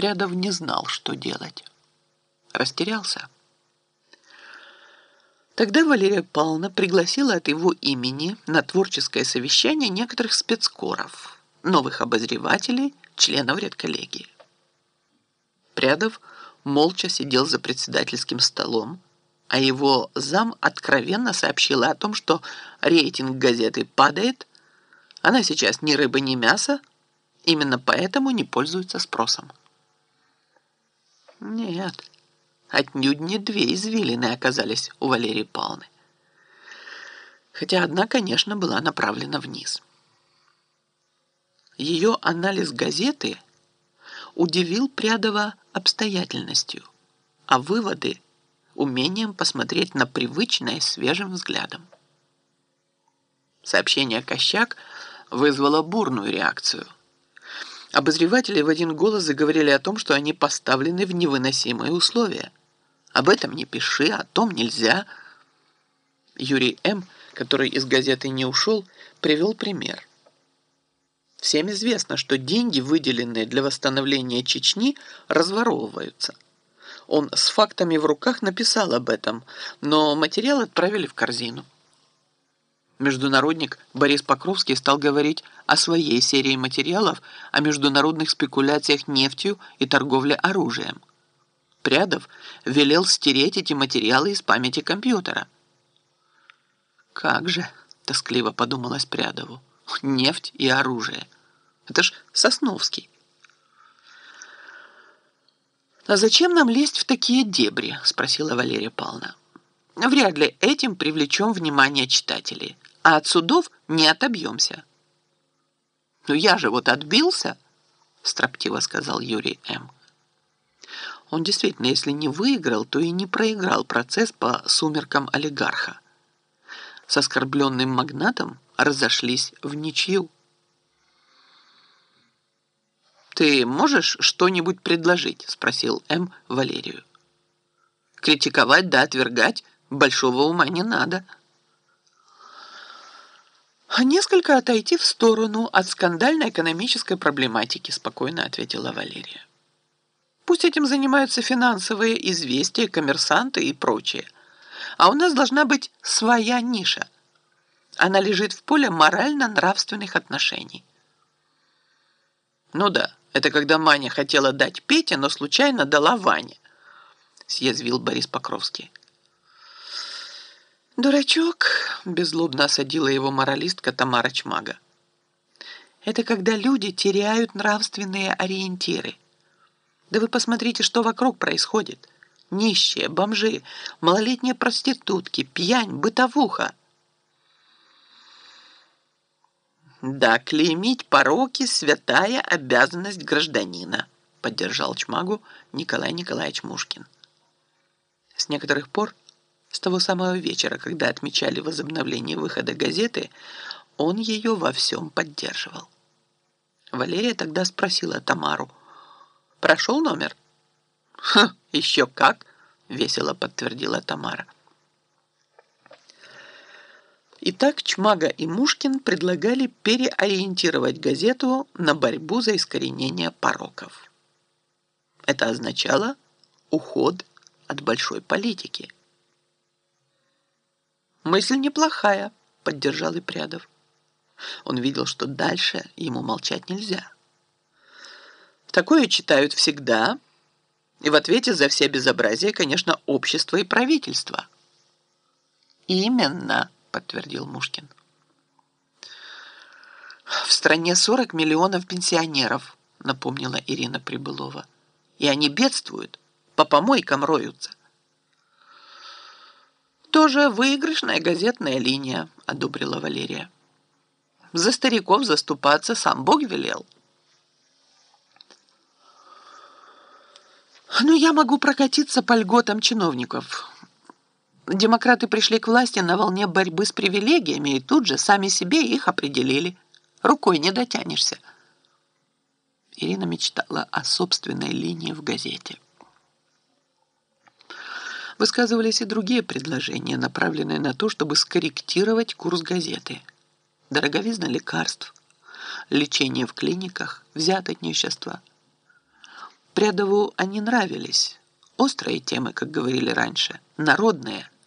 Прядов не знал, что делать. Растерялся. Тогда Валерия Павловна пригласила от его имени на творческое совещание некоторых спецкоров, новых обозревателей, членов редколлегии. Прядов молча сидел за председательским столом, а его зам откровенно сообщила о том, что рейтинг газеты падает, она сейчас ни рыба, ни мясо, именно поэтому не пользуется спросом. Нет, отнюдь не две извилины оказались у Валерии Павловны. Хотя одна, конечно, была направлена вниз. Ее анализ газеты удивил Прядова обстоятельностью, а выводы – умением посмотреть на привычное свежим взглядом. Сообщение «Кощак» вызвало бурную реакцию. Обозреватели в один голос заговорили о том, что они поставлены в невыносимые условия – об этом не пиши, о том нельзя. Юрий М., который из газеты не ушел, привел пример. Всем известно, что деньги, выделенные для восстановления Чечни, разворовываются. Он с фактами в руках написал об этом, но материал отправили в корзину. Международник Борис Покровский стал говорить о своей серии материалов о международных спекуляциях нефтью и торговле оружием. Прядов велел стереть эти материалы из памяти компьютера. «Как же!» — тоскливо подумалось Прядову. «Нефть и оружие. Это ж Сосновский». «А зачем нам лезть в такие дебри?» — спросила Валерия Павловна. «Вряд ли этим привлечем внимание читателей, а от судов не отобьемся». «Ну я же вот отбился», — строптиво сказал Юрий М. Он действительно, если не выиграл, то и не проиграл процесс по сумеркам олигарха. С оскорбленным магнатом разошлись в ничью. «Ты можешь что-нибудь предложить?» – спросил М. Валерию. «Критиковать да отвергать большого ума не надо». «Несколько отойти в сторону от скандальной экономической проблематики», – спокойно ответила Валерия. Пусть этим занимаются финансовые известия, коммерсанты и прочее. А у нас должна быть своя ниша. Она лежит в поле морально-нравственных отношений. Ну да, это когда Маня хотела дать Пете, но случайно дала Ване, съязвил Борис Покровский. «Дурачок», — беззлобно осадила его моралистка Тамара Чмага. «Это когда люди теряют нравственные ориентиры. Да вы посмотрите, что вокруг происходит. Нищие, бомжи, малолетние проститутки, пьянь, бытовуха. Да, клеймить пороки – святая обязанность гражданина, поддержал Чмагу Николай Николаевич Мушкин. С некоторых пор, с того самого вечера, когда отмечали возобновление выхода газеты, он ее во всем поддерживал. Валерия тогда спросила Тамару – Прошел номер?» «Ха, еще как!» — весело подтвердила Тамара. Итак, Чмага и Мушкин предлагали переориентировать газету на борьбу за искоренение пороков. Это означало уход от большой политики. «Мысль неплохая», — поддержал и Прядов. Он видел, что дальше ему молчать нельзя. Такое читают всегда. И в ответе за все безобразия, конечно, общество и правительство. Именно, подтвердил Мушкин. В стране 40 миллионов пенсионеров, напомнила Ирина Прибылова. И они бедствуют, по помойкам роются. Тоже выигрышная газетная линия, одобрила Валерия. За стариков заступаться сам Бог велел. Ну, я могу прокатиться по льготам чиновников. Демократы пришли к власти на волне борьбы с привилегиями и тут же сами себе их определили. Рукой не дотянешься. Ирина мечтала о собственной линии в газете. Высказывались и другие предложения, направленные на то, чтобы скорректировать курс газеты. Дороговизна лекарств, лечение в клиниках, взяточничество – Прядову они нравились. Острые темы, как говорили раньше, народные –